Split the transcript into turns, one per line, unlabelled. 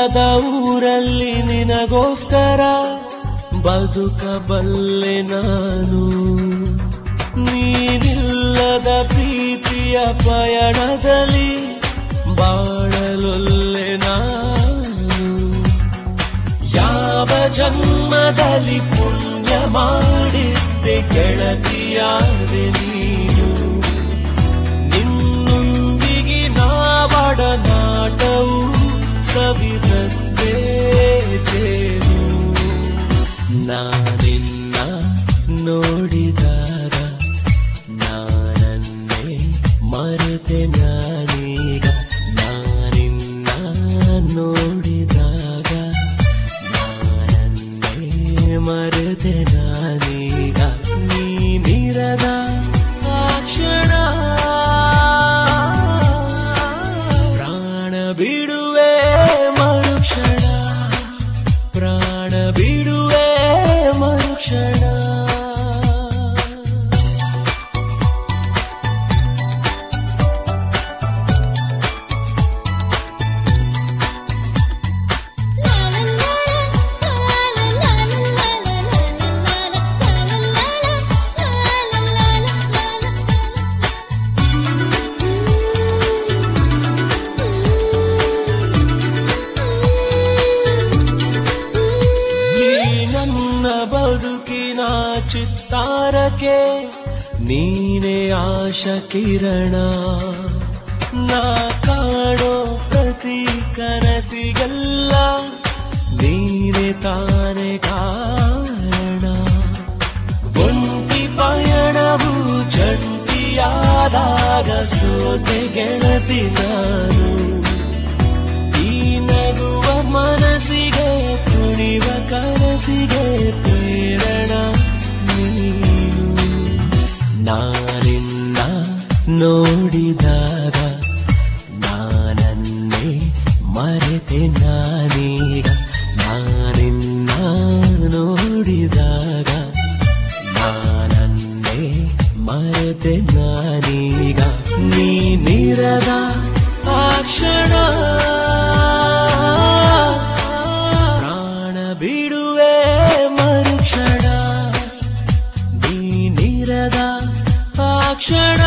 ಬದುಕಿಲ್ಲದ ಊರಲ್ಲಿ ನಿನಗೋಸ್ಕರ ಬದುಕಬಲ್ಲೆ ನಾನು. ನೀನಿಲ್ಲದ ಪ್ರೀತಿಯ ಪಯಣದಲ್ಲಿ ಬಾಳಲೊಲ್ಲೆ ನಾನು. ಯಾವ ಜನ್ಮದಲ್ಲಿ ಪುಣ್ಯ ಮಾಡಿದ್ದೆ ಗೆಳತಿಯಾದೆ should ಬದುಕಿನ ಚಿತ್ತಾರಕ್ಕೆ ನೀನೇ ಆಶ ಕಿರಣ ನಾ ಕಾಣೋ ಪ್ರತಿ ಕನಸಿಗೆಲ್ಲ ನೀನೆ ತಾನೆ ಕಾರಣ. ಒಂಟಿ ಪಯಣವು ಚಂಡಿಯಾದಾಗ ಸೋತೆ ಗೆಳತಿ ನಾನು. ನಾನಿನ್ನ ನೋಡಿದಾಗ ನಾನನ್ನೇ ಮರೆತೆ ನಾನೀಗ ನಾನಿನ್ನ ನೋಡಿದಾಗ ನಾನನ್ನೇ ಮರೆತೆ ನಾನೀಗ ನೀನಿರದ ಆ ಕ್ಷಣ ಪ್ರಾಣ ಬಿಡುವೆ ಮರುಕ್ಷಣ ನೀನಿರದ ಅಕ್ಷರ